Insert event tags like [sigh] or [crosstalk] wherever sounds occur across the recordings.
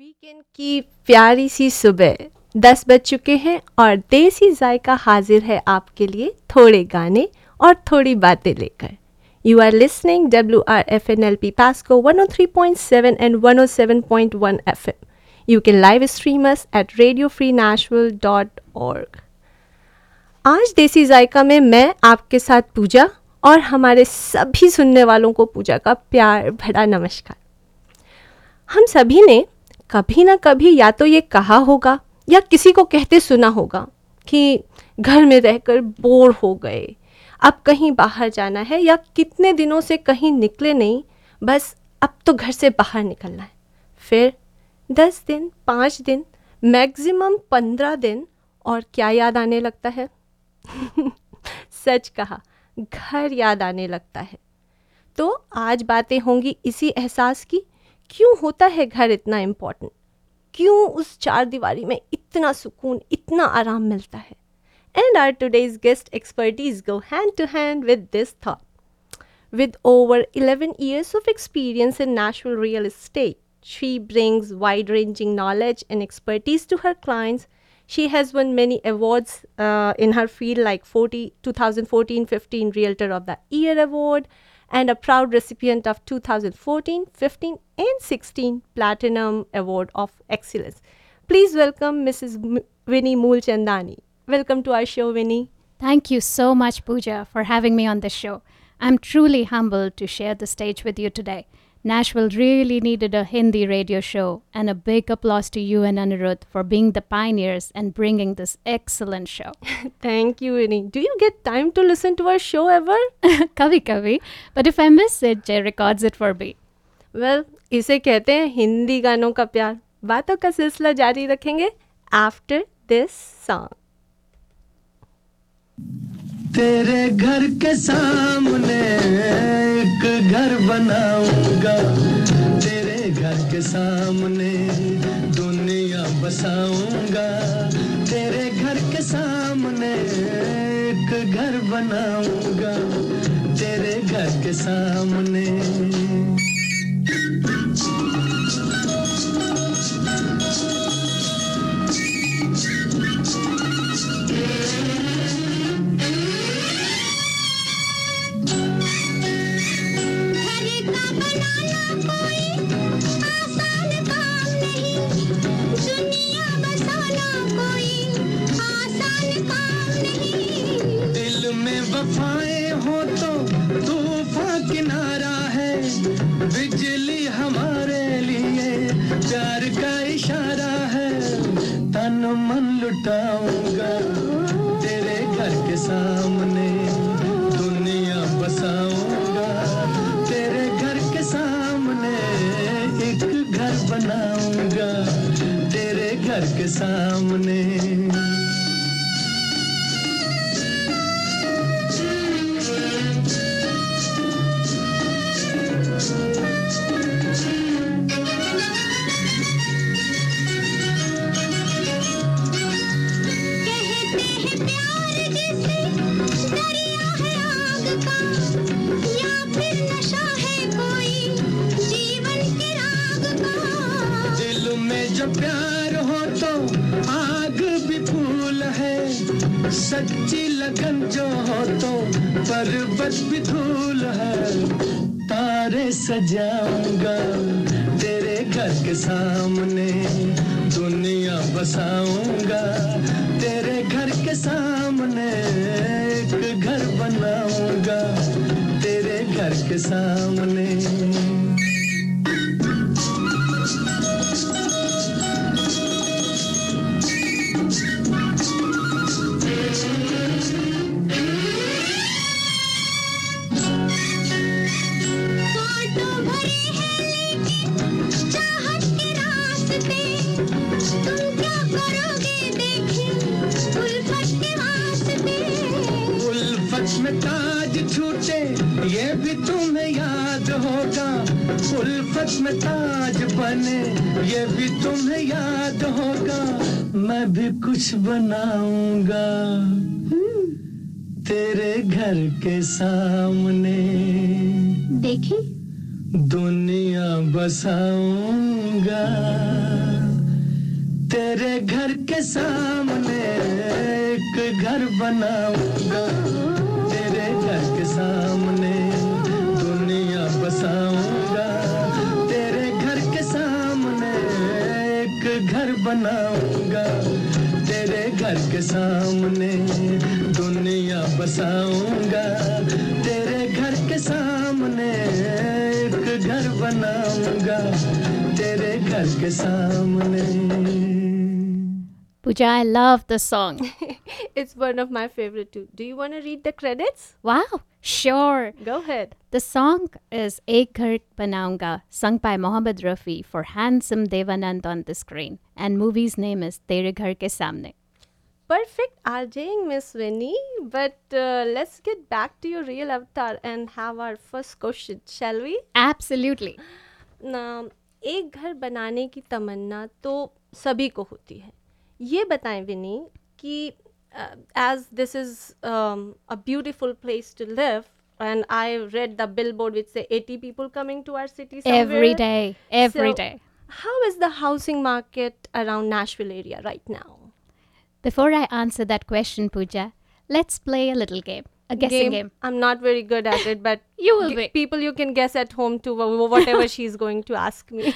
Weekend की प्यारी सी सुबह। दस बज चुके हैं और देसी जायका हाजिर है आपके लिए थोड़े गाने और थोड़ी बातें लेकर। You are listening W R F N L P Pasquo 103.7 and 107.1 F M you can live stream us at radio free Nashville dot org आज देसी जायका में मैं आपके साथ पूजा और हमारे सभी सुनने वालों को पूजा का प्यार भरा नमस्कार। हम सभी ने कभी ना कभी या तो ये कहा होगा या किसी को कहते सुना होगा कि घर में रहकर बोर हो गए, अब कहीं बाहर जाना है या कितने दिनों से कहीं निकले नहीं, बस अब तो घर से बाहर निकलना है। फिर दस दिन, पाँच दिन, मैक्सिमम पंद्रह दिन और क्या याद आने लगता है? [laughs] सच कहा, घर याद आने लगता है। तो आज बातें होंगी इसी एहसास की क्यों होता है घर इतना इम्पोर्टेंट क्यों उस चार दीवारी में इतना सुकून इतना आराम मिलता है and our today's guest expertise go hand to hand with this thought With over 11 years of experience in national real estate, she brings wide ranging knowledge and expertise to her clients. She has won many awards uh, in her field, like 40, 2014 15 Realtor of the Year Award, and a proud recipient of 2014 15 and 16 Platinum Award of Excellence. Please welcome Mrs. M- Winnie Moolchandani. Welcome to our show, Winnie. Thank you so much, Pooja, for having me on this show. I'm truly humbled to share the stage with you today. Nashville really needed a Hindi radio show, and a big applause to you and Anirudh for being the pioneers and bringing this excellent show. [laughs] Thank you, Winnie. Do you get time to listen to our show ever? [laughs] kavi kavi, but if I miss it, Jay records it for me. Well इसे कहते हैं हिंदी गानों का प्यार बातों का सिलसिला जारी रखेंगे आफ्टर दिस सॉन्ग तेरे घर के सामने एक घर बनाऊँगा। तेरे घर के सामने दुनिया बसाऊँगा। तेरे घर के सामने एक घर बनाऊँगा। तेरे घर के सामने वफाएँ हो तो तूफ़ान किनारा है। बिजली हमारे लिए प्यार का इशारा है। तन मन लुटाऊँगा तेरे घर के सामने। दुनिया बसाऊँगा तेरे घर के सामने। एक घर बनाऊँगा तेरे घर के सामने। दिल में जो प्यार हो तो आग भी फूल है। सच्ची लगन जो हो तो पर्वत भी धूल है। तारे सजाऊँगा तेरे घर के सामने। दुनिया बसाऊँगा तेरे घर के सामने। एक घर बनाऊँगा तेरे घर के सामने। ताज छूटे ये भी तुम्हें याद होगा। उल्फत में ताज बने ये भी तुम्हें याद होगा। मैं भी कुछ बनाऊँगा तेरे घर के सामने। देखें? दुनिया बसाऊँगा तेरे घर के सामने एक घर बनाऊँगा। सामने दुनिया बसाऊँगा तेरे घर के सामने एक घर बनाऊँगा तेरे घर के सामने दुनिया बसाऊँगा तेरे घर के सामने एक घर बनाऊँगा तेरे घर के सामने Pooja, I love the song. It's one of my favorite too. Do you want to read the credits? wow, sure. Go ahead. The song is Ek Ghar Banaunga, sung by Mohammad Rafi for handsome Devanand on the screen. And movie's name is Tere Ghar Ke Samne. Perfect RJing, Miss Winnie. But uh, let's get back to your real avatar and have our first question, shall we? Absolutely. ना एक घर बनाने की तमन्ना तो सभी को होती है ये बताएँ विनी कि uh, as this is um, a beautiful place to live, and I read the billboard which say 80 people coming to our city somewhere. every day, every so day. How is the housing market around Nashville area right now? Before I answer that question, Pooja, let's play a little game. A guessing game. game. I'm not very good at it, but [laughs] you will g- be. People, you can guess at home to whatever [laughs] she's going to ask me.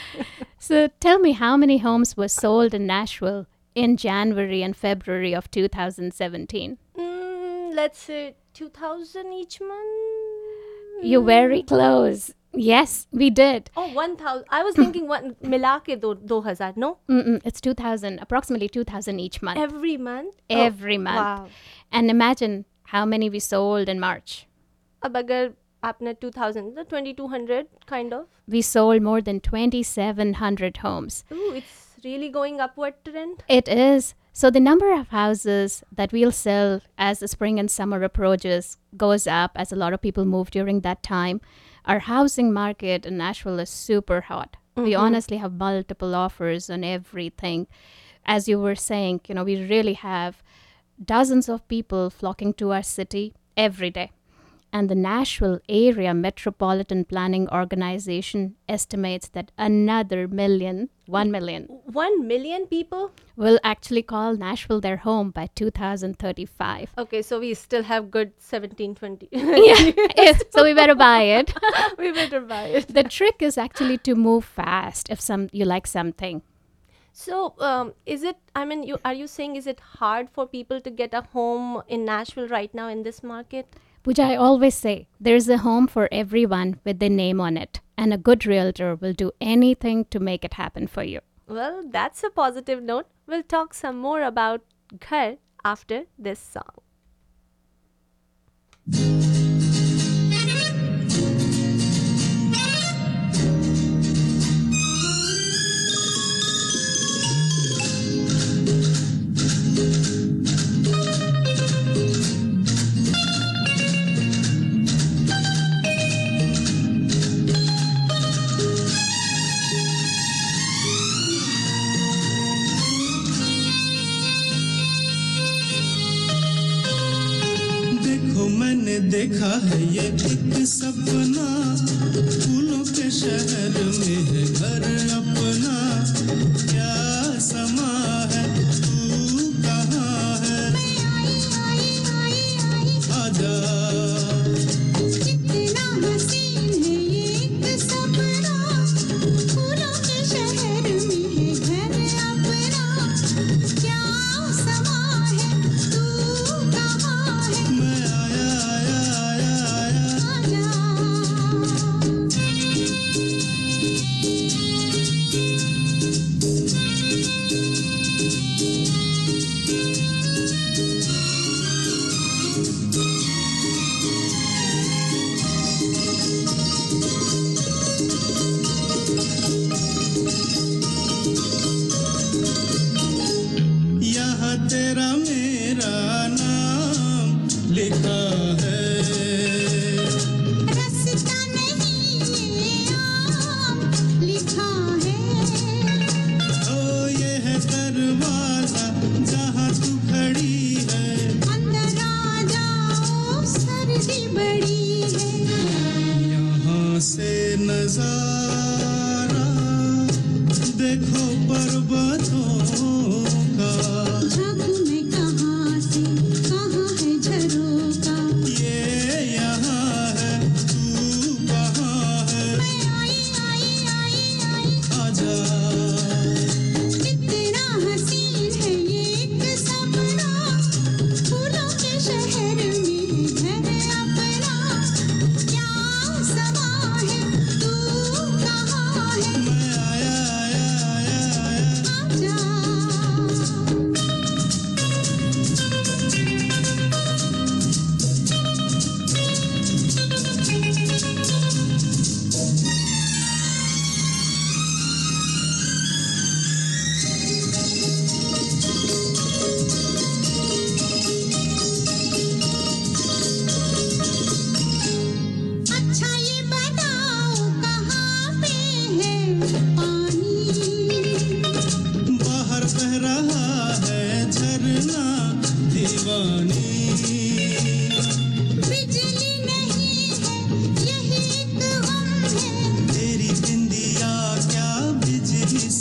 so tell me, how many homes were sold in Nashville in January and February of 2017? mm, let's say 2000 each month. You're very close. Yes, we did. Oh, 1000. I was thinking one [coughs] मिला के दो 2000. No, Mm-mm, it's 2000, approximately 2000 each month. every month. Oh, Every month. Wow. And imagine how many we sold in March. अब अगर आपने 2000 तो 2200 kind of. We sold more than 2,700 homes. Ooh, it's really going upward trend. It is. So the number of houses that we'll sell as the spring and summer approaches goes up as a lot of people move during that time. Our housing market in Nashville is super hot. We mm-hmm. honestly have multiple offers on everything. As you were saying, you know, we really have dozens of people flocking to our city every day. And the Nashville Area Metropolitan Planning Organization estimates that another million, one million, 1 million people. will actually call Nashville their home by 2035. Okay, so we still have good 17 20. yeah, [laughs] yes, so we better buy it. [laughs] we better buy it. the trick is actually to move fast if some you like something. So, um, is it? I mean, you are you saying is it hard for people to get a home in Nashville right now in this market? Which I always say, there's a home for everyone with their name on it, and a good realtor will do anything to make it happen for you. Well, that's a positive note. We'll talk some more about ghar after this song.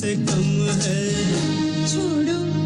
से कम है। छोड़ो।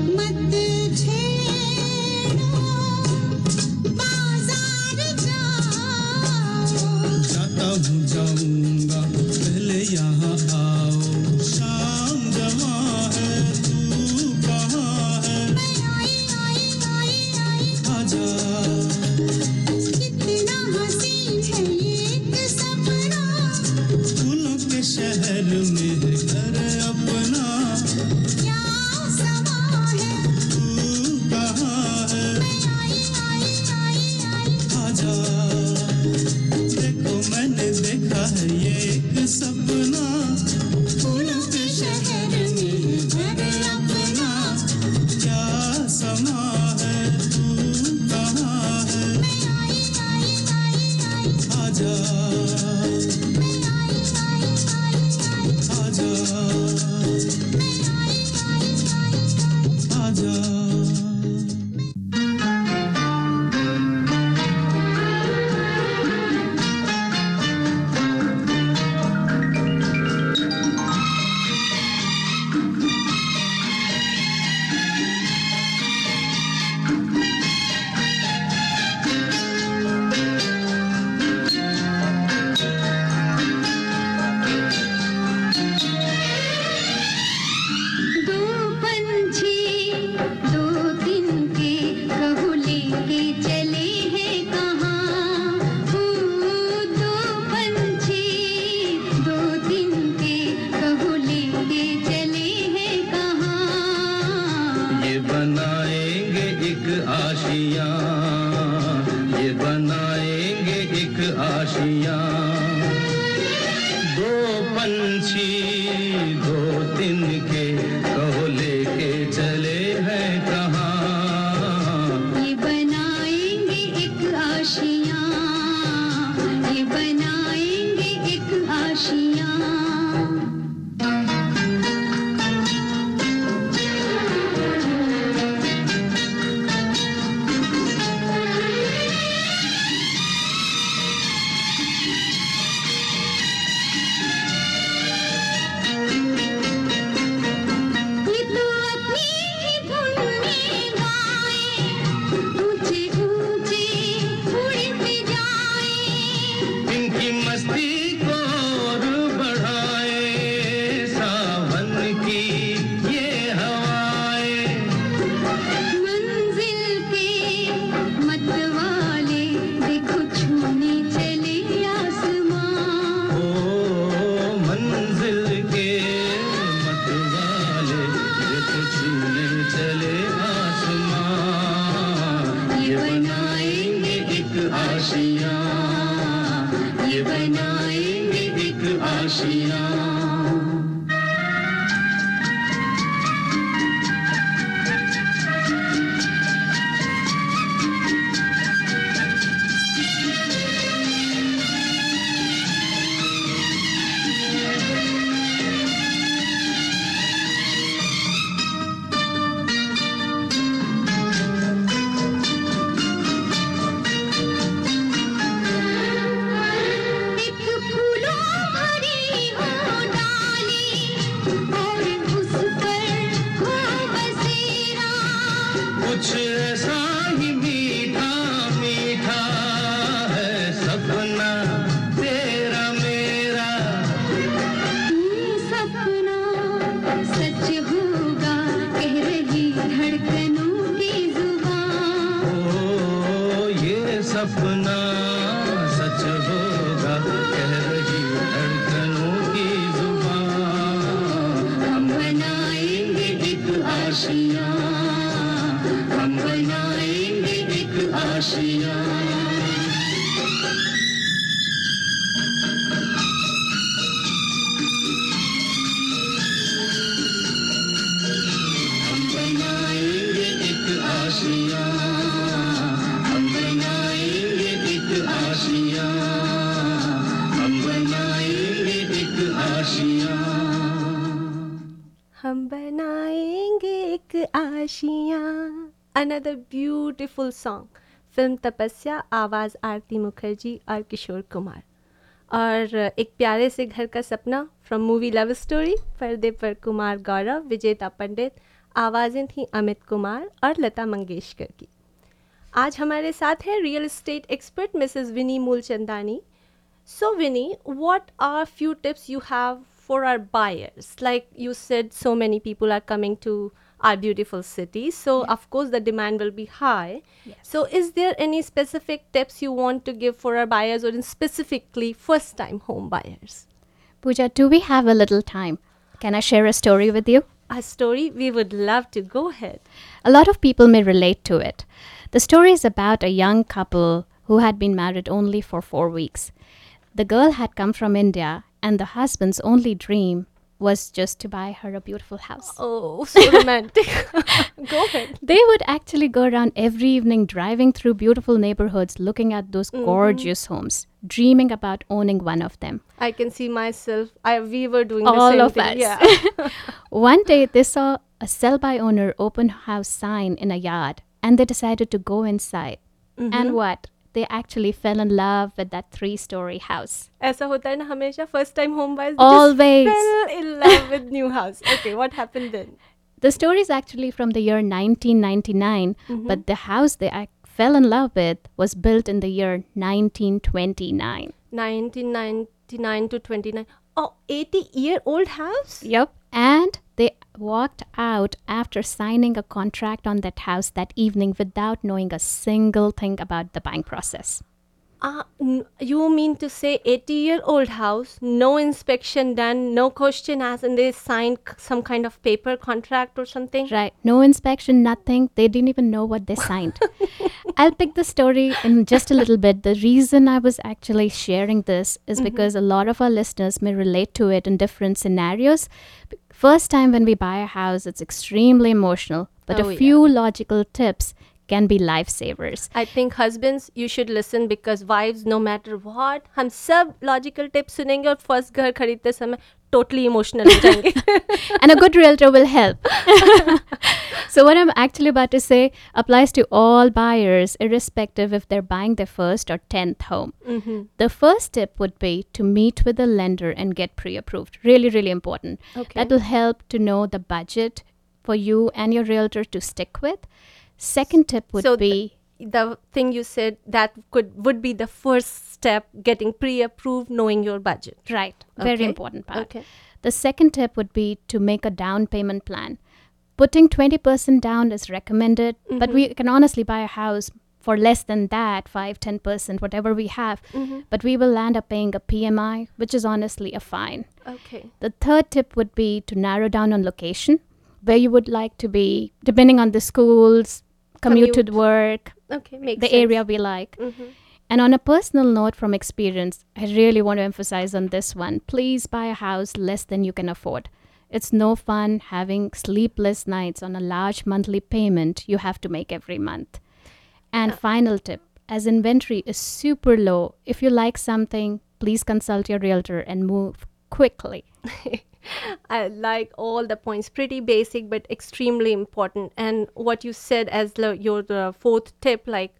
बनाएँगे एक आशिया। दो पंछी दो another beautiful song. Film तपस्या आवाज़ आरती मुखर्जी और किशोर कुमार और uh, एक प्यारे से घर का सपना फ्रॉम मूवी लव स्टोरी पर्दे पर कुमार गौरव, विजेता पंडित, आवाज़ें थीं अमित कुमार और लता मंगेशकर की. आज हमारे साथ हैं real estate expert Mrs Vinny Mulchandani so Vinny what are few tips you have for our buyers like you said so many people are coming to our beautiful city. So, of course, the demand will be high. So, is there any specific tips you want to give for our buyers or in specifically first time home buyers? Pooja, do we have a little time? Can I share a story with you? A story we would love to go ahead. A lot of people may relate to it. The story is about a young couple who had been married only for four weeks. The girl had come from India, and the husband's only dream was just to buy her a beautiful house. Oh, so [laughs] romantic. [laughs] go ahead. They would actually go around every evening driving through beautiful neighborhoods looking at those mm-hmm. gorgeous homes, dreaming about owning one of them. I can see myself. I we were doing the All same of thing. us. Yeah. [laughs] One day they saw a sell by owner open house sign in a yard and they decided to go inside. And mm-hmm. what? They actually fell in love with that three story house. ऐसा होता है ना हमेशा first time home buyers Always. fell in love with new house okay what happened then The story is actually from the year 1999, but the house they ac- fell in love with was built in the year 1929. 1999 to 29 oh 80 year old house Yep. And they walked out after signing a contract on that house that evening without knowing a single thing about the buying process. uh, you mean to say 80 year old house no inspection done no question asked and they signed some kind of paper contract or something Right. No inspection, nothing. They didn't even know what they signed. [laughs] I'll pick the story in just a little bit. The reason I was actually sharing this is because a lot of our listeners may relate to it in different scenarios. First time when we buy a house, it's extremely emotional, but Oh, a yeah. few logical tips can be lifesavers. I think husbands you should listen because wives no matter what हम सब logical tips सुनेंगे और first घर खरीदते समय totally emotional [laughs] and a good realtor will help. [laughs] So what i'm actually about to say applies to all buyers irrespective if they're buying their first or 10th home. Mm-hmm. the first tip would be to meet with a lender and get pre-approved. Really really important. Okay. that will help to know the budget for you and your realtor to stick with. Second tip would so be th- the thing you said that could would be the first step getting pre-approved knowing your budget Right. Very important part. Okay. The second tip would be to make a down payment plan. Putting 20% down is recommended, but we mm-hmm. can honestly buy a house for less than that 5 10% whatever we have mm-hmm. but we will land up paying a pmi which is honestly a fine okay the third tip would be to narrow down on location where you would like to be depending on the schools commute, to Commute. the work okay makes the sense. area we like Mhm. and on a personal note from experience, I really want to emphasize on this one please buy a house less than you can afford. It's no fun having sleepless nights on a large monthly payment you have to make every month. And final tip as inventory is super low, if you like something, please consult your realtor and move quickly. [laughs] [laughs] I like all the points. Pretty basic, but extremely important. And what you said as the, your the fourth tip, like,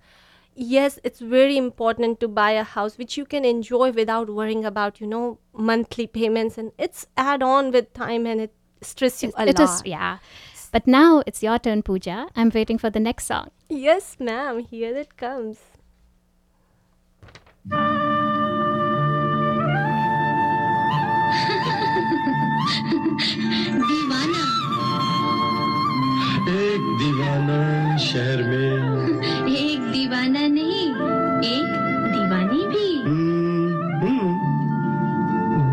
yes, it's very important to buy a house which you can enjoy without worrying about, you know, monthly payments. And it's add on with time and it stress you a It lot. is, yeah. But now it's your turn, Pooja. I'm waiting for the next song. Yes, ma'am. Here it comes. दीवाना शहर में। एक दीवाना नहीं एक दीवानी भी। हम्म,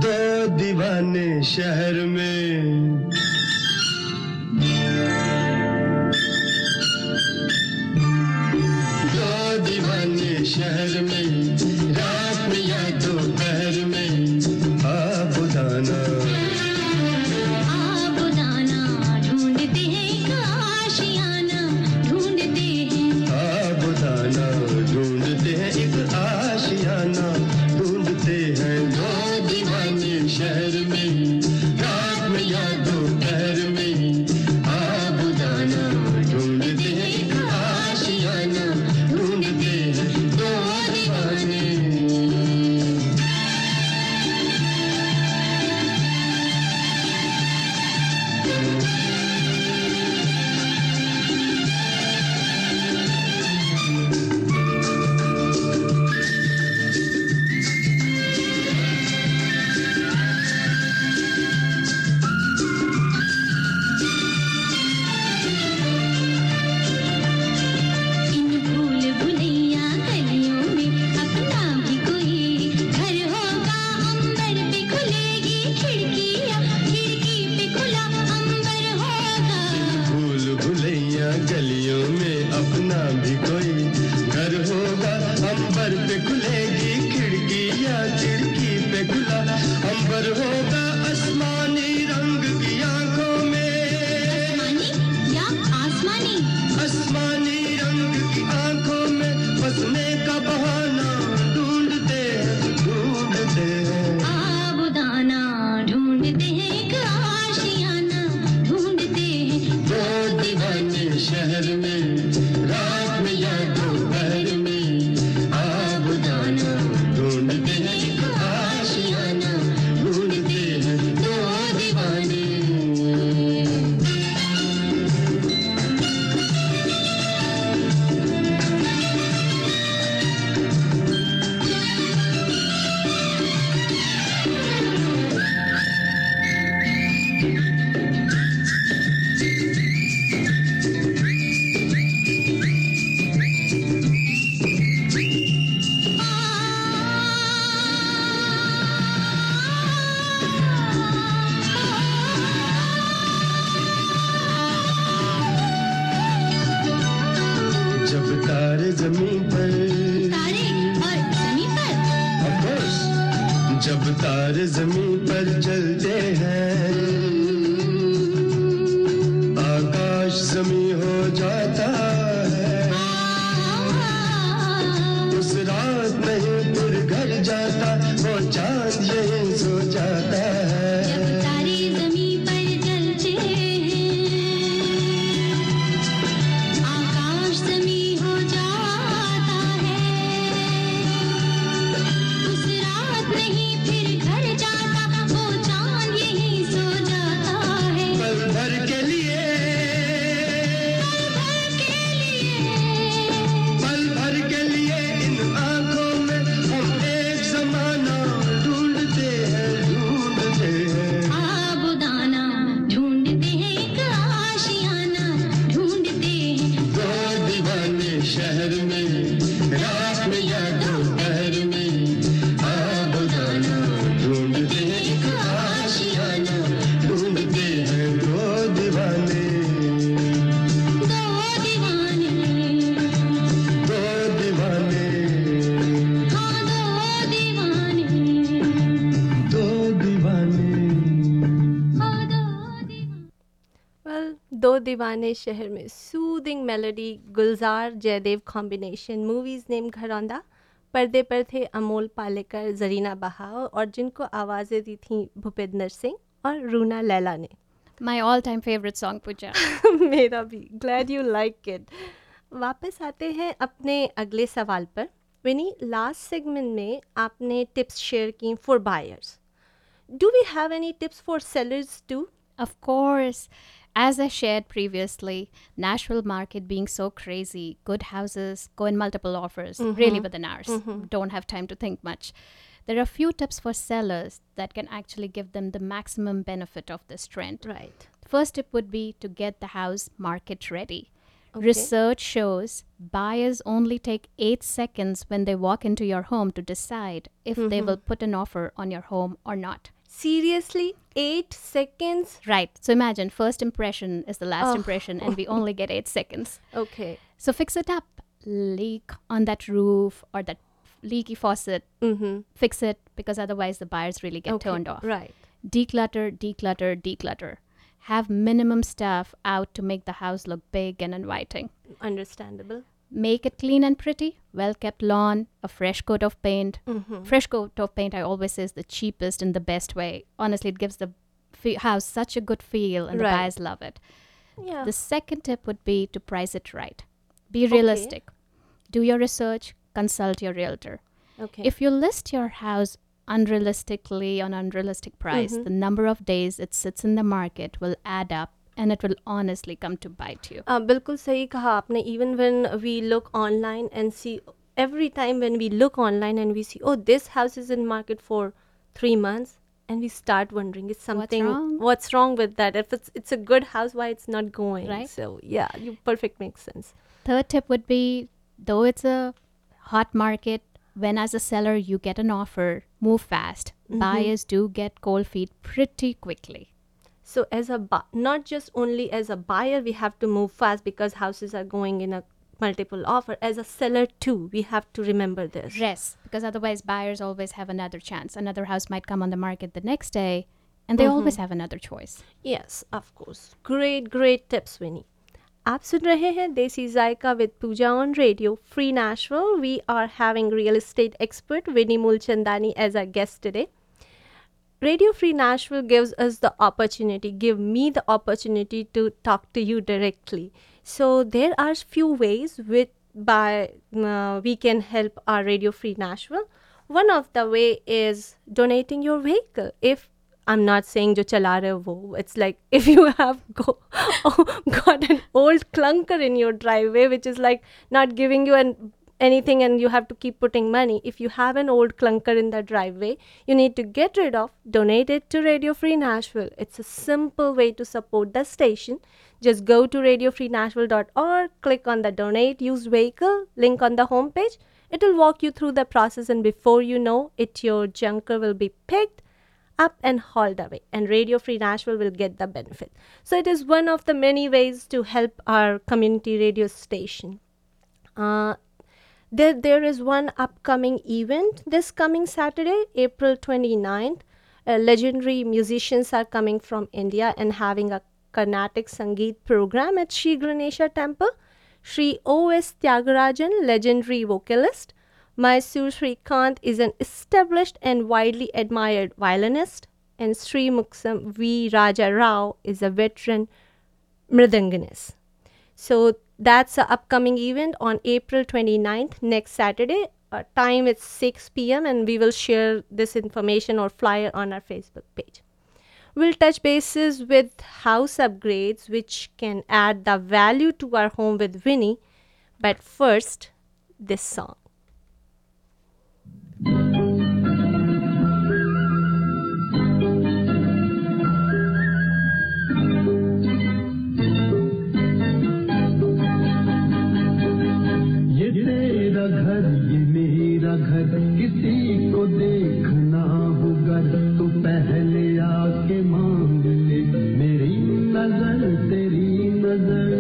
दो दीवाने शहर में। दो दीवाने शहर में। दीवाने शहर में soothing melody Gulzar Jaidev combination movies name Gharaonda. पर्दे पर थे अमोल पालेकर जरीना बहाव और जिनको आवाज़ें दी थी भूपेंद्र सिंह और रूना लैला ने। My all time favorite song, Pooja. [laughs] मेरा भी। ग्लैड यू लाइक इट वापस आते हैं अपने अगले सवाल पर। विनी लास्ट सेगमेंट में आपने टिप्स शेयर की for buyers do we have any tips for sellers too Of course. as I shared previously, Nashville market being so crazy, good houses go in multiple offers, mm-hmm. really within hours. Mm-hmm. Don't have time to think much. There are a few tips for sellers that can actually give them the maximum benefit of this trend. Right. First tip would be to get the house market ready. Okay. Research shows buyers only take eight seconds when they walk into your home to decide if mm-hmm. they will put an offer on your home or not. Seriously? Eight seconds? Right. So imagine first impression is the last oh. impression, and we [laughs] only get eight seconds. Okay. So fix it up. Leak on that roof or that leaky faucet. Mm-hmm. Fix it because otherwise the buyers really get okay. turned off. Right. Declutter, declutter, declutter. Have minimum stuff out to make the house look big and inviting. Understandable make it clean and pretty well kept lawn a fresh coat of paint mm-hmm. fresh coat of paint i always say is the cheapest and the best way honestly it gives the house such a good feel and right. the buyers love it yeah. the second tip would be to price it right be realistic okay. do your research consult your realtor okay if you list your house unrealistically on unrealistic price mm-hmm. the number of days it sits in the market will add up and it will honestly come to bite you. Uh, बिल्कुल सही कहा आपने even when we look online and see every time when we look online and we see oh this house is in market for three months and we start wondering is something wrong? what's wrong with that if it's it's a good house why it's not going Right. so yeah you perfect makes sense Third tip would be though it's a hot market, when as a seller you get an offer, move fast. Buyers do get cold feet pretty quickly. so as a bu- not just only as a buyer, we have to move fast because houses are going in a multiple offer. As a seller too we have to remember this. Yes because otherwise buyers always have another chance. Another house might come on the market the next day and they mm-hmm. always have another choice. Yes of course. Great great tips winnie आप सुन रहे हैं Desi Zayka with Pooja on radio free Nashville we are having real estate expert Vinny Mulchandani as a guest today Radio Free Nashville gives us the opportunity, give me the opportunity to talk to you directly. So there are few ways with by uh, we can help our Radio Free Nashville. One of the way is donating your vehicle. If I'm not saying jo chala wo, it's like [laughs] if you have go, [laughs] got an old clunker in your driveway which is like not giving you an anything and you have to keep putting money. If you have an old clunker in the driveway, you need to get rid of, donate it to Radio Free Nashville. It's a simple way to support the station. Just go to radiofreenashville.org, click on the donate used vehicle link on the homepage. It will walk you through the process, and before you know it, your junker will be picked up and hauled away, and Radio Free Nashville will get the benefit. So, it is one of the many ways to help our community radio station. Uh, there, there is one upcoming event this coming Saturday, April 29th. Uh, legendary musicians are coming from India and having a Carnatic Sangeet program at Sri Ganesha Temple. Sri O.S. Tyagarajan, legendary vocalist. Mysore Srikanth is an established and widely admired violinist. And Sri Muksam V. Raja Rao is a veteran mridanganist. So that's the upcoming event on April 29th, next Saturday. Uh, time is 6 p.m. and we will share this information or flyer on our Facebook page. We'll touch bases with house upgrades which can add the value to our home with Winnie. But first, this song. किसी को देखना होगा तू पहले आके मांग ले। मेरी नज़र तेरी नज़र।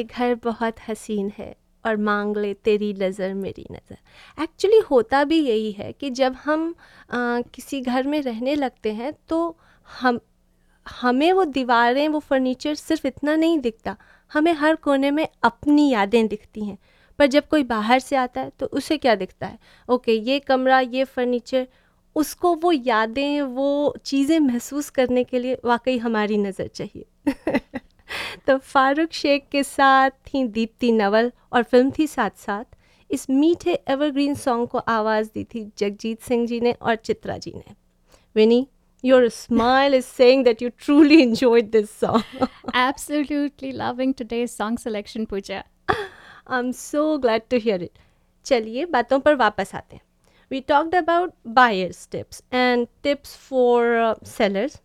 ये घर बहुत हसीन है और मांग ले तेरी नज़र मेरी नज़र। एक्चुअली होता भी यही है कि जब हम आ, किसी घर में रहने लगते हैं तो हम हमें वो दीवारें वो फर्नीचर सिर्फ़ इतना नहीं दिखता। हमें हर कोने में अपनी यादें दिखती हैं। पर जब कोई बाहर से आता है तो उसे क्या दिखता है? ओके ये कमरा ये फर्नीचर उसको वो यादें वो चीज़ें महसूस करने के लिए वाकई हमारी नज़र चाहिए। [laughs] तो फारूक शेख के साथ थी दीप्ति नवल और फ़िल्म थी साथ साथ। इस मीठे एवरग्रीन सॉन्ग को आवाज़ दी थी जगजीत सिंह जी ने और चित्रा जी ने। Vini your smile is saying that you truly enjoyed this song Absolutely loving today's song selection, Pooja. I am so glad to hear it चलिए बातों पर वापस आते हैं। We talked about buyers tips and tips for sellers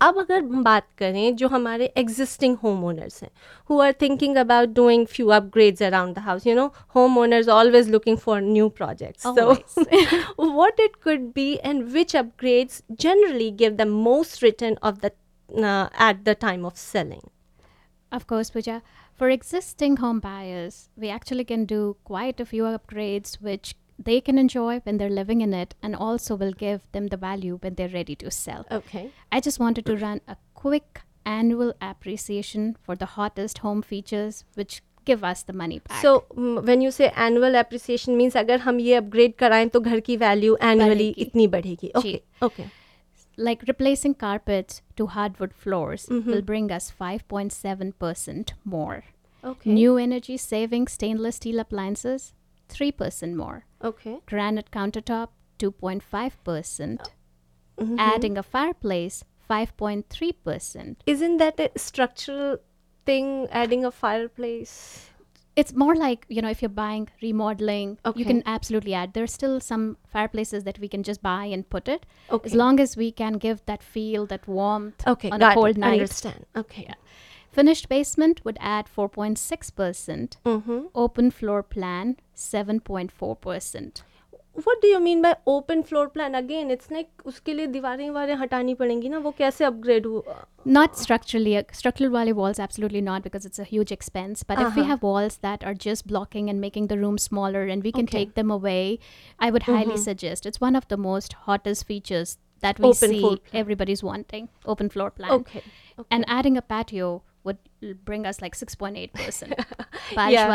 अब अगर हम बात करें जो हमारे एग्जिस्टिंग होम ओनर्स हैं who are thinking about doing few upgrades around the house you know home owners always looking for new projects so what it could be and which upgrades generally give the most return of the uh, at the time of selling Of course, Pooja. For existing home buyers, we actually can do quite a few upgrades which they can enjoy when they're living in it and also will give them the value when they're ready to sell. okay I just wanted to run a quick annual appreciation for the hottest home features which give us the money back. So mm, when you say annual appreciation means अगर हम ये upgrade कराएं तो घर की value annually बढ़ेगी। इतनी बढ़ेगी okay ji. Okay like replacing carpets to hardwood floors will bring us 5.7% more. Okay New energy saving stainless steel appliances, 3% more. okay Granite countertop, 2.5%. Mm-hmm. Adding a fireplace, 5.3%. isn't that a structural thing adding a fireplace It's more like, you know, if you're buying, remodeling, Okay. you can absolutely add. There's still some fireplaces that we can just buy and put it. Okay. As long as we can give that feel, that warmth okay on a cold it. night. understand okay Finished basement would add 4.6%. mm-hmm. Open floor plan, 7.4%. what do you mean by open floor plan again it's like उसके लिए दीवारें वारें हटानी पड़ेंगी ना वो कैसे upgrade हुआ Not structurally, uh, structural wali walls, absolutely not, because it's a huge expense. But if we Uh-huh. have walls that are just blocking and making the room smaller and we can Okay. take them away, I would highly suggest. It's one of the most hottest features that we Open see floor plan. everybody's wanting. Open floor plan. okay okay And adding a patio would bring us like 6.8%. [laughs] yeah.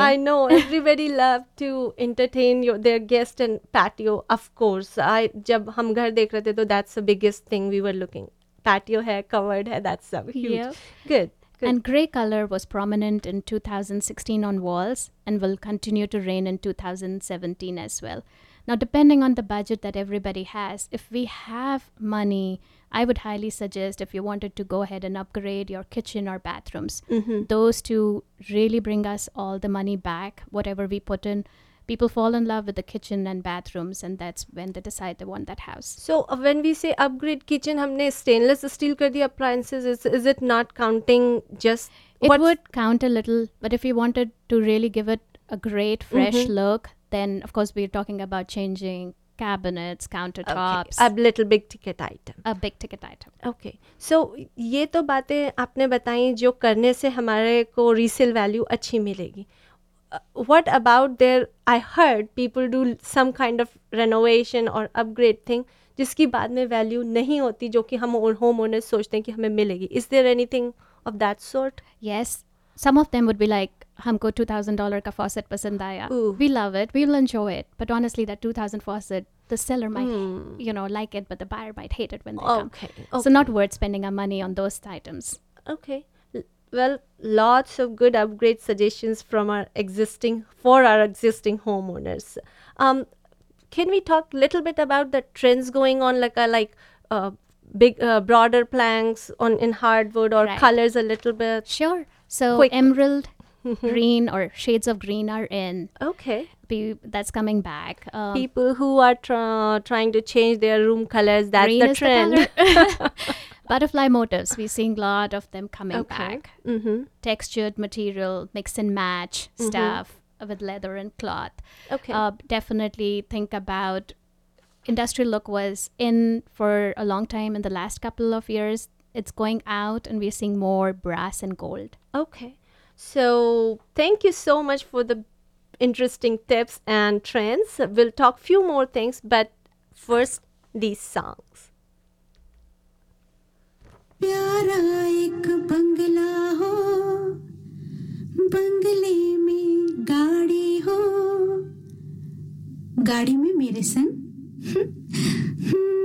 I know. [laughs] Everybody love to entertain your, their guest and patio, of course. I, jab that's the biggest thing we were looking. Patio hair covered that's huge. Yeah. Good. Good. And gray color was prominent in 2016 on walls and will continue to reign in 2017 as well. Now, depending on the budget that everybody has, if we have money I would highly suggest if you wanted to go ahead and upgrade your kitchen or bathrooms. Those two really bring us all the money back, whatever we put in. People fall in love with the kitchen and bathrooms, and that's when they decide they want that house. So uh, when we say upgrade kitchen, हमने stainless steel कर दिया appliances. Is is it not counting just It what's- would count a little, but if you wanted to really give it a great fresh Mm-hmm. look, then of course we're talking about changing cabinets, countertops, okay, a little big ticket item. a big ticket item. Okay so ये तो बातें आपने बताई जो करने से हमारे को रीसेल वैल्यू अच्छी मिलेगी what about there I heard people do some kind of renovation और अपग्रेड थिंग जिसकी बाद में वैल्यू नहीं होती जो कि हम होम ओनर्स सोचते हैं कि हमें मिलेगी is there anything of that sort Yes, some of them would be like, हमको $2,000 का faucet पसंद आया. Ooh. We love it, we will enjoy it. But honestly, that 2000 faucet, the seller might, you know, like it, but the buyer might hate it when they come. Okay, So not worth spending our money on those items. Okay. L- Well, lots of good upgrade suggestions from our existing for our existing homeowners. Um, can we talk little bit about the trends going on, like uh, like uh, big uh, broader planks on in hardwood or Right. colors a little bit? Sure. So Quick. emerald, green, or shades of green are in. Okay. Be- that's coming back. Um, People who are tra- trying to change their room colors, that's the trend. color. [laughs] [laughs] Butterfly motifs, we're seeing a lot of them coming Okay. back. Mm-hmm. Textured material, mix and match stuff with leather and cloth. Okay. Uh, definitely think about industrial look was in for a long time in the last couple of years. It's going out, and we're seeing more brass and gold. Okay. So thank you so much for the interesting tips and trends. We'll talk few more things, but first these songs. प्यारा एक बंगला हो बंगले में गाड़ी हो गाड़ी में मेरे संग [laughs]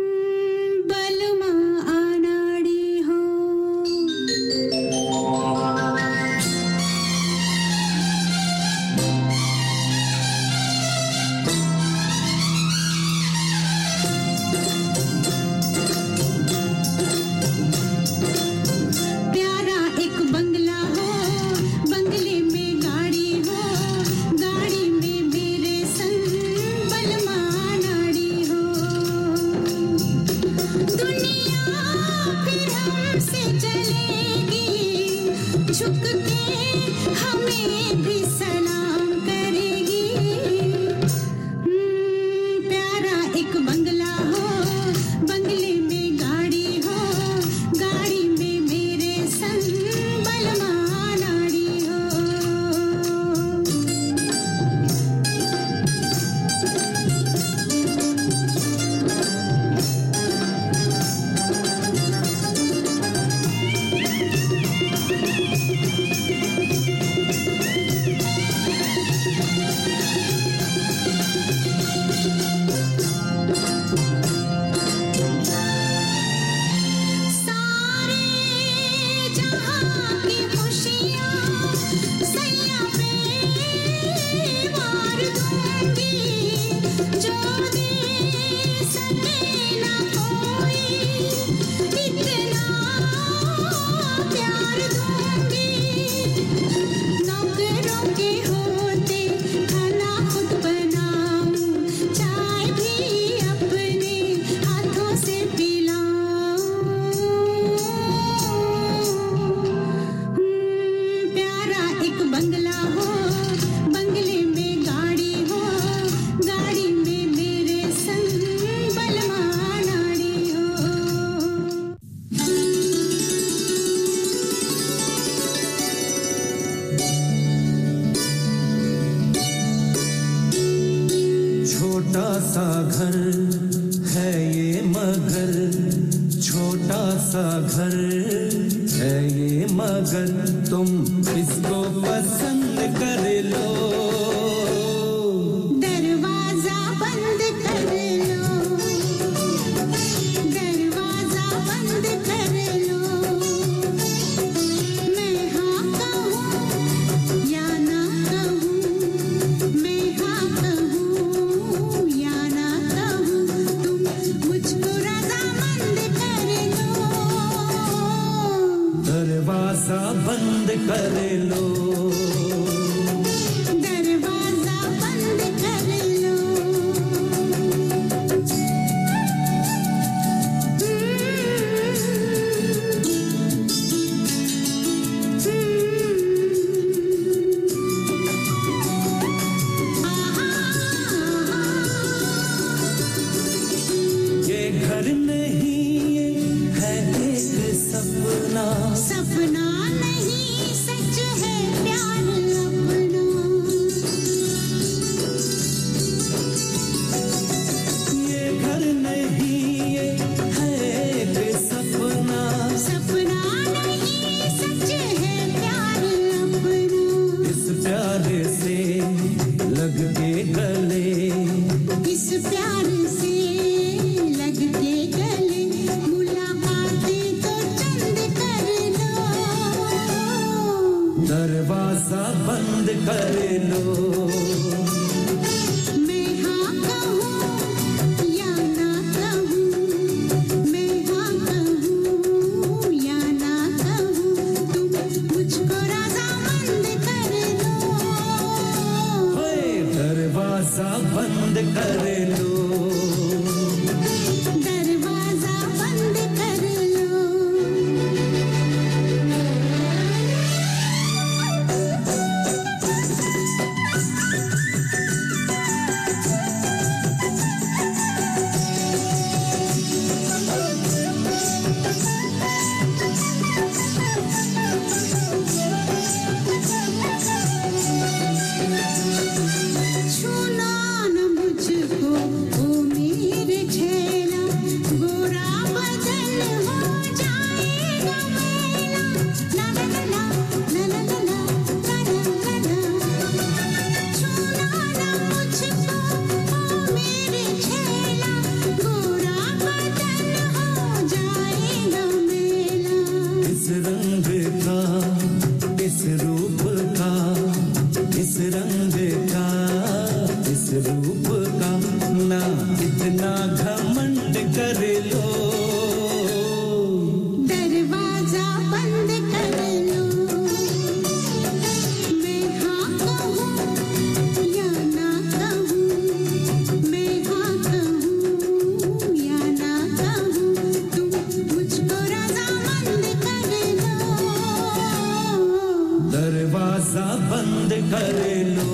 बंद कर लो।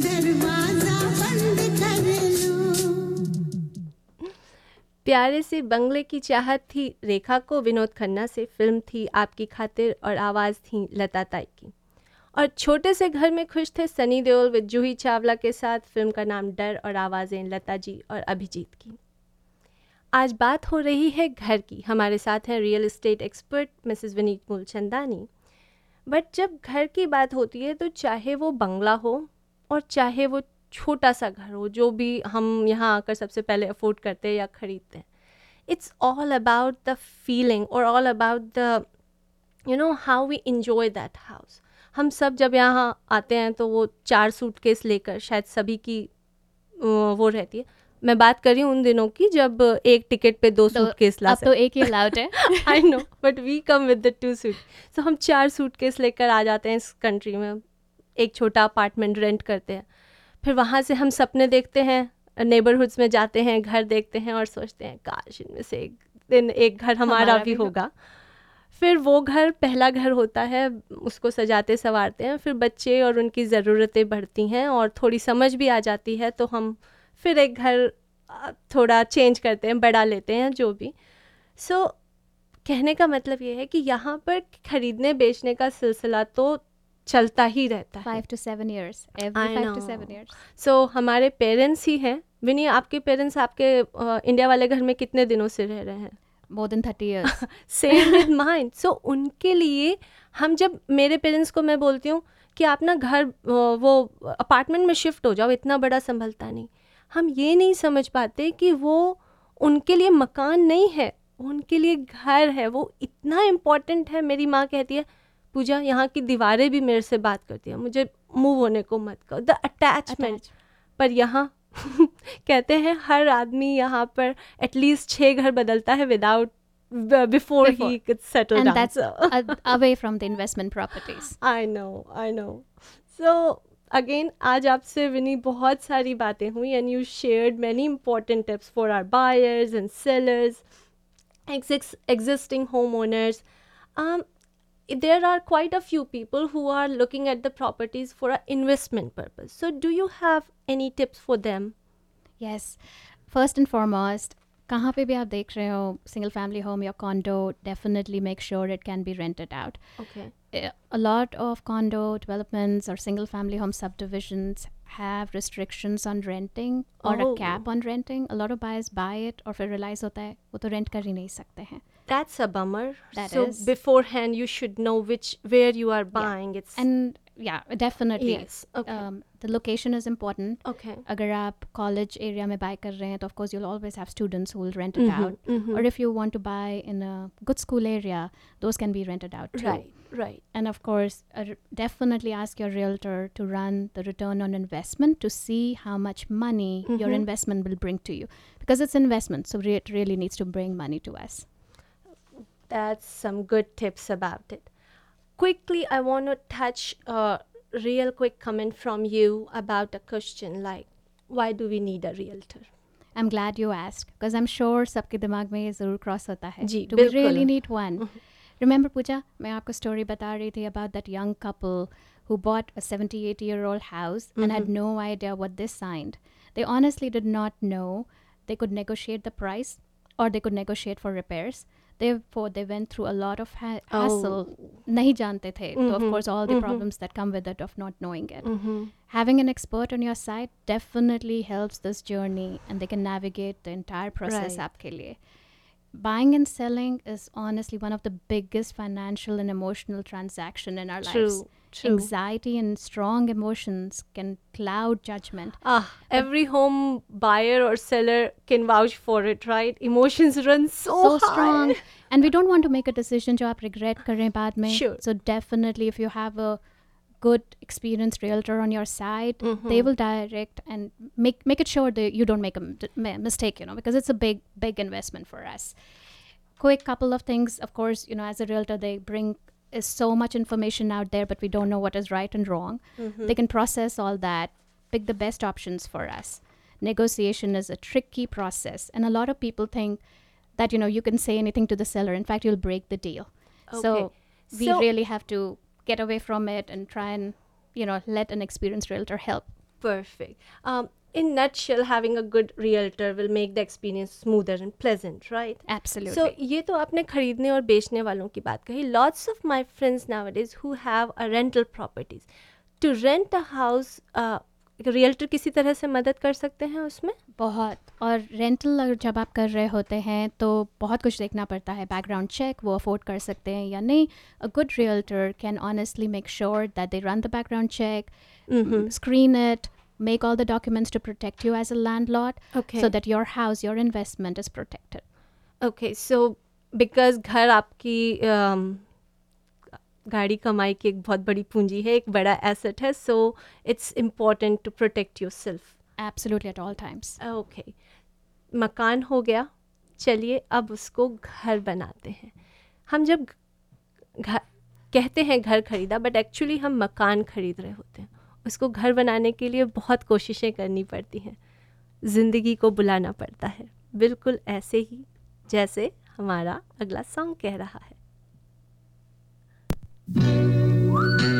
दरवाज़ा बंद कर लो। प्यारे से बंगले की चाहत थी रेखा को विनोद खन्ना से फ़िल्म थी आपकी खातिर और आवाज़ थी लता ताई की। और छोटे से घर में खुश थे सनी देओल विद जूही चावला के साथ फ़िल्म का नाम डर और आवाज़ें लता जी और अभिजीत की। आज बात हो रही है घर की। हमारे साथ हैं real estate expert Mrs Vineet Mulchandani. But जब घर की बात होती है तो चाहे वो बंगला हो और चाहे वो छोटा सा घर हो, जो भी हम यहाँ आकर सबसे पहले अफोर्ड करते हैं या ख़रीदते हैं it's all about the feeling और all about the you know how we enjoy that house हम सब जब यहाँ आते हैं तो वो चार सूटकेस लेकर शायद सभी की वो रहती है। मैं बात कर रही हूँ उन दिनों की जब एक टिकट पे दो तो सूटकेस ला अब तो एक ही अलाउड है। I know but we come with the two suit so हम चार सूटकेस लेकर आ जाते हैं इस कंट्री में। एक छोटा अपार्टमेंट रेंट करते हैं। फिर वहाँ से हम सपने देखते हैं नेबरहुड्स में जाते हैं घर देखते हैं और सोचते हैं काश इनमें से एक दिन एक घर हमारा, हमारा भी होगा। फिर वो घर पहला घर होता है उसको सजाते संवारते हैं। फिर बच्चे और उनकी ज़रूरतें बढ़ती हैं और थोड़ी समझ भी आ जाती है तो हम फिर एक घर थोड़ा चेंज करते हैं बढ़ा लेते हैं जो भी। सो so, कहने का मतलब ये है कि यहाँ पर खरीदने बेचने का सिलसिला तो चलता ही रहता है। Five to seven years five to seven years so हमारे पेरेंट्स ही हैं। विनी आपके पेरेंट्स आपके अ, इंडिया वाले घर में कितने दिनों से रह रहे हैं? More than thirty years same with mind so उनके लिए हम जब मेरे पेरेंट्स को मैं बोलती हूँ कि आप ना घर वो अपार्टमेंट में शिफ्ट हो जाओ इतना बड़ा संभलता नहीं। हम ये नहीं समझ पाते कि वो उनके लिए मकान नहीं है उनके लिए घर है वो इतना इम्पोर्टेंट है मेरी माँ कहती है पूजा यहाँ की दीवारें भी मेरे से बात करती है मुझे मूव होने को मत करो द अटैचमेंट पर यहाँ [laughs] कहते हैं हर आदमी यहाँ पर एटलीस्ट छः घर बदलता है विदाउट बिफोर ही Before. could settle and down. that's So- a- away from the investment properties [laughs] I know, I know. So again, आज आपसे विनी बहुत सारी बातें हुई and you shared many important tips for our buyers and sellers, exis- existing homeowners. Um, there are quite a few people who are looking at the properties for an investment purpose. So do you have any tips for them? yes first and foremost कहाँ पे भी आप देख रहे हो single family home या condo definitely make sure it can be rented out Okay. Uh, a lot of condo developments or single family home subdivisions have restrictions on renting or Oh. a cap on renting a lot of buyers buy it और फिर realize होता है वो तो rent कर ही नहीं सकते हैं That's a bummer. That so is. beforehand, you should know which where you are buying. It's and yeah definitely yes. Okay. um, the location is important okay. अगर आप कॉलेज एरिया में बाय कर रहे हैं तो of course you'll always have students who will rent it out mhm. और if you want to bye in a good school area those can be rented out Right. Right. and of course uh, definitely ask your realtor to run the return on investment to see how much money your Mhm. investment will bring to you because it's investment so re- it really needs to bring money to us That's some good tips about it. Quickly, I want to touch a real quick comment from you about a question like, why do we need a realtor? i'm glad you asked because i'm sure सबके दिमाग में ये ज़रूर cross होता है जी, do we बिल्कुल। really need one remember पूजा मैं आपको story बता रही थी about that young couple who bought a 78 year old house and had no idea what they signed they honestly did not know they could negotiate the price or they could negotiate for repairs therefore they went through a lot of ha- hassle नहीं जानते थे so of course all the problems that come with it of not knowing it having an expert on your side definitely helps this journey and they can navigate the entire process Right. आपके लिए buying and selling is honestly one of the biggest financial and emotional transaction in our lives True, true. anxiety and strong emotions can cloud judgment Ah, every home buyer or seller can vouch for it, right? Emotions run so, so high. strong and we don't want to make a decision जो आप regret कर रहे हैं बाद में Sure. so definitely if you have a good experienced realtor on your side mm-hmm. they will direct and make make it sure that you don't make a m- d- ma- mistake you know because it's a big big investment for us. Quick couple of things of course you know as a realtor they bring is so much information out there but we don't know what is right and wrong. Mm-hmm. They can process all that pick the best options for us. Negotiation is a tricky process and a lot of people think that you know you can say anything to the seller. In fact you'll break the deal. So we So- really have to get away from it and try and you know let an experienced realtor help. Perfect. Um, in nutshell having a good realtor will make the experience smoother and pleasant right? Absolutely. so lots of my friends nowadays who have a rental properties. To rent a house uh, realtor किसी तरह से मदद कर सकते हैं उसमें? बहुत। और रेंटल अगर जब आप कर रहे होते हैं तो बहुत कुछ देखना पड़ता है। बैकग्राउंड चेक वो अफोर्ड कर सकते हैं या नहीं। A good realtor can honestly make sure that they run the background check screen it make all the documents to protect you as a landlord Okay. so that your house your investment is protected. Okay so because घर आपकी um, गाड़ी कमाई की एक बहुत बड़ी पूंजी है एक बड़ा एसेट है so it's important to protect yourself absolutely at all times okay मकान हो गया चलिए अब उसको घर बनाते हैं। हम जब घर कहते हैं घर खरीदा बट एक्चुअली हम मकान खरीद रहे होते हैं। उसको घर बनाने के लिए बहुत कोशिशें करनी पड़ती हैं। ज़िंदगी को बुलाना पड़ता है। बिल्कुल ऐसे ही जैसे हमारा अगला सॉन्ग कह रहा है। thank you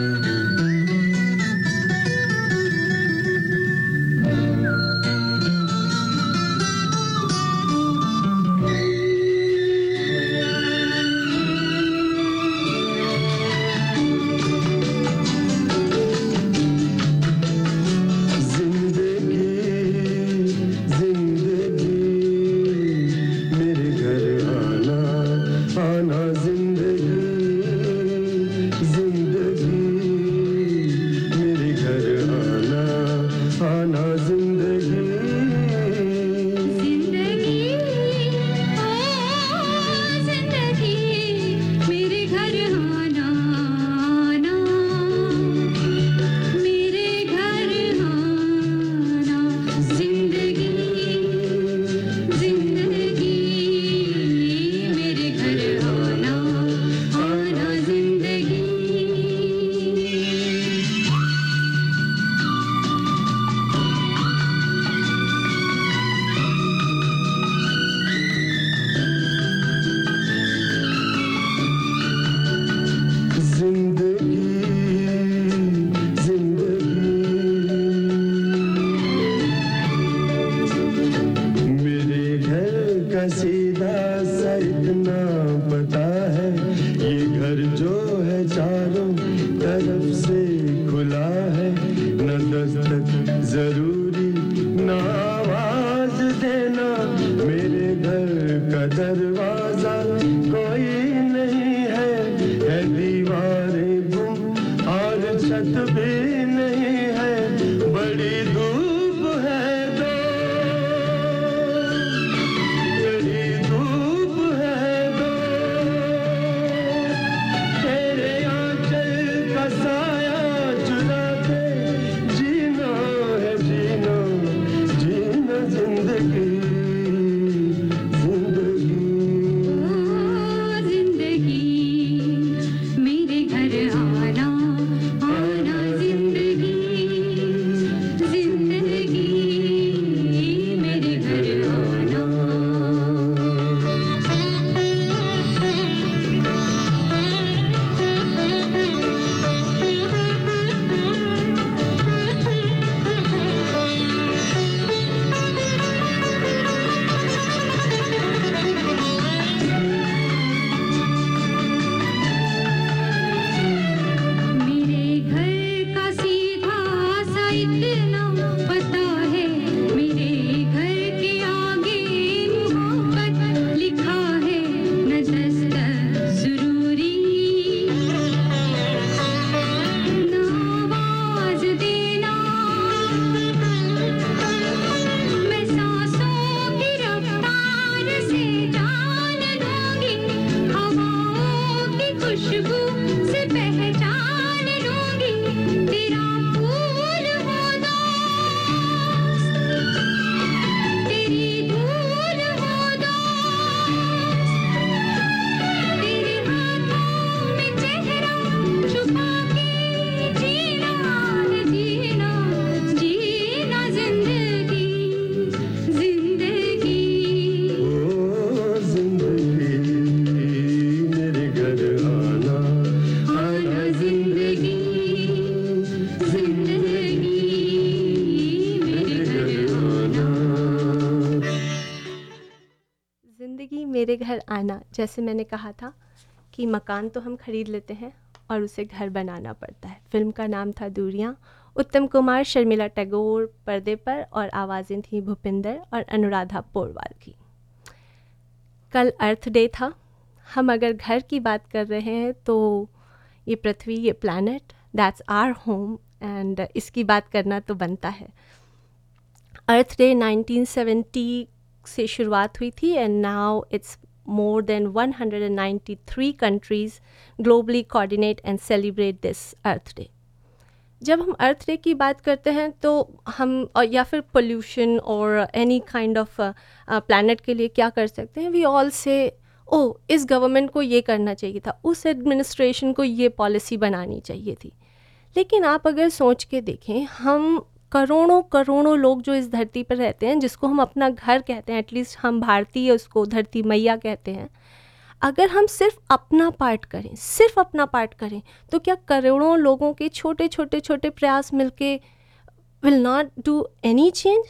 आना। जैसे मैंने कहा था कि मकान तो हम खरीद लेते हैं और उसे घर बनाना पड़ता है। फ़िल्म का नाम था दूरियाँ। उत्तम कुमार, शर्मिला टैगोर, पर्दे पर और आवाज़ें थी भूपिंदर और अनुराधा पोरवाल की। कल अर्थ डे था। हम अगर घर की बात कर रहे हैं तो ये पृथ्वी, ये planet that's our home and इसकी बात करना तो बनता है। अर्थ डे 1970 से शुरुआत हुई थी and now it's more than 193 countries globally coordinate and celebrate this Earth Day. जब हम अर्थ डे की बात करते हैं तो हम या फिर पोल्यूशन और एनी काइंड ऑफ़ प्लानट के लिए क्या कर सकते हैं वी ऑल से ओ इस गवर्नमेंट को ये करना चाहिए था, उस एडमिनिस्ट्रेशन को ये पॉलिसी बनानी चाहिए थी लेकिन आप अगर सोच के देखें, हम करोड़ों करोड़ों लोग जो इस धरती पर रहते हैं, जिसको हम अपना घर कहते हैं एटलीस्ट हम भारतीय उसको धरती मैया कहते हैं। अगर हम सिर्फ़ अपना पार्ट करें, सिर्फ़ अपना पार्ट करें तो क्या करोड़ों लोगों के छोटे छोटे छोटे प्रयास मिलके will not do any change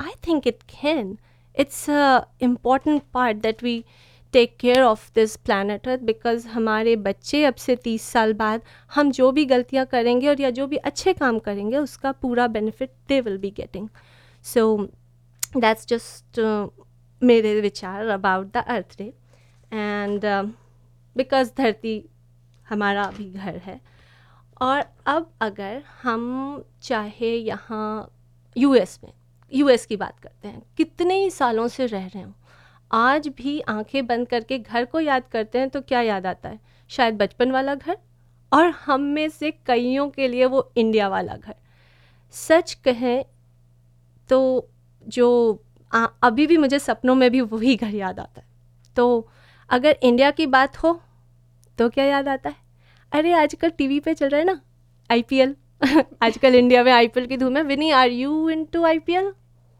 I think it can it's a important part that we take care of this planet earth because हमारे बच्चे अब से तीस साल बाद हम जो भी गलतियाँ करेंगे और या जो भी अच्छे काम करेंगे, उसका पूरा benefit they will be getting so that's just मेरे विचार about the earth day and because धरती हमारा भी घर है. और अब अगर हम चाहे यहाँ यूएस में यूएस की बात करते हैं, कितने ही सालों से रह रहे हों आज भी आँखें बंद करके घर को याद करते हैं तो क्या याद आता है? शायद बचपन वाला घर? और हम में से कईयों के लिए वो इंडिया वाला घर। सच कहें तो जो आ, अभी भी मुझे सपनों में भी वही घर याद आता है। तो अगर इंडिया की बात हो तो क्या याद आता है? अरे आजकल टीवी पे चल रहा है ना आईपीएल [laughs] आजकल इंडिया में आईपीएल की धूम है। Vini are you into IPL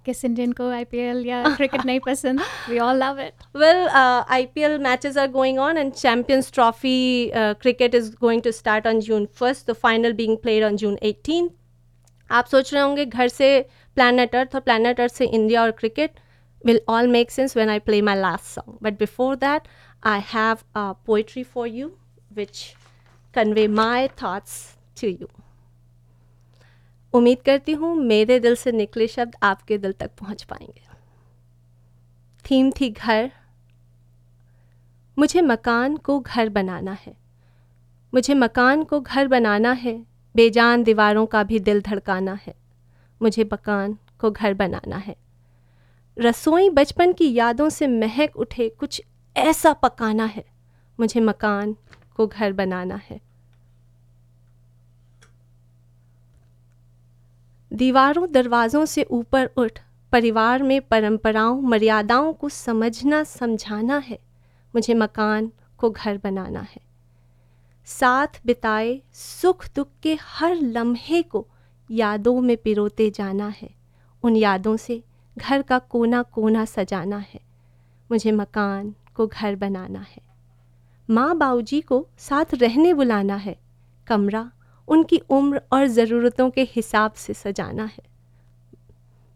किस इंडियन को आईपीएल या क्रिकेट नहीं पसंद we all love it Well, uh, IPL matches are going on, and Champions Trophy uh, cricket is going to start on June 1st, the final being played on June 18th. आप सोच रहे होंगे घर से planet Earth और planet Earth से India और cricket will all make sense when I play my last song. But before that, I have a poetry for you, which convey my thoughts to you. उम्मीद करती हूँ मेरे दिल से निकले शब्द आपके दिल तक पहुँच पाएँगे। थीम थी घर। मुझे मकान को घर बनाना है। मुझे मकान को घर बनाना है। बेजान दीवारों का भी दिल धड़काना है। मुझे मकान को घर बनाना है। रसोई बचपन की यादों से महक उठे कुछ ऐसा पकाना है। मुझे मकान को घर बनाना है। दीवारों दरवाज़ों से ऊपर उठ, परिवार में परंपराओं, मर्यादाओं को समझना, समझाना है। मुझे मकान को घर बनाना है। साथ बिताए सुख दुख के हर लम्हे को यादों में पिरोते जाना है। उन यादों से घर का कोना कोना सजाना है। मुझे मकान को घर बनाना है। माँ बाऊजी को साथ रहने बुलाना है। कमरा उनकी उम्र और ज़रूरतों के हिसाब से सजाना है।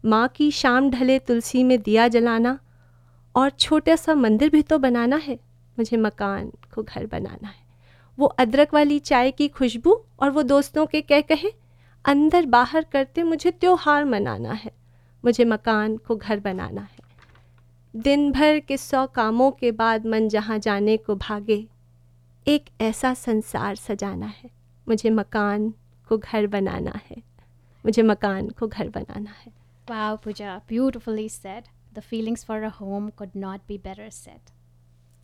माँ की शाम ढले तुलसी में दिया जलाना और छोटा सा मंदिर भी तो बनाना है, मुझे मकान को घर बनाना है। वो अदरक वाली चाय की खुशबू और वो दोस्तों के कह कहे, अंदर बाहर करते मुझे त्यौहार मनाना है, मुझे मकान को घर बनाना है। दिन भर के सौ कामों के बाद मन जहाँ जाने को भागे, एक ऐसा संसार सजाना है। मुझे मकान को घर बनाना है मुझे मकान को घर बनाना है Wow, Pooja, beautifully said. The feelings for a home could not be better said.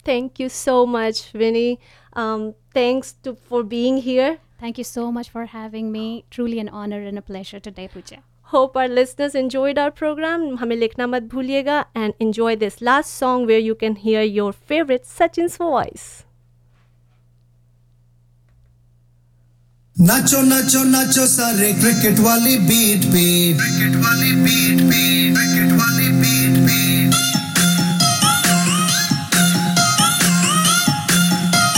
Thank you so much, Vinny. Um, thanks to, for being here. Thank you so much for having me. Truly an honor and a pleasure today, Pooja. Hope our listeners enjoyed our program. हमें लिखना मत भूलिएगा and enjoy this last song where you can hear your favorite Sachin's voice. नाचो नाचो नाचो सारे cricket वाली beat पे cricket वाली beat पे cricket वाली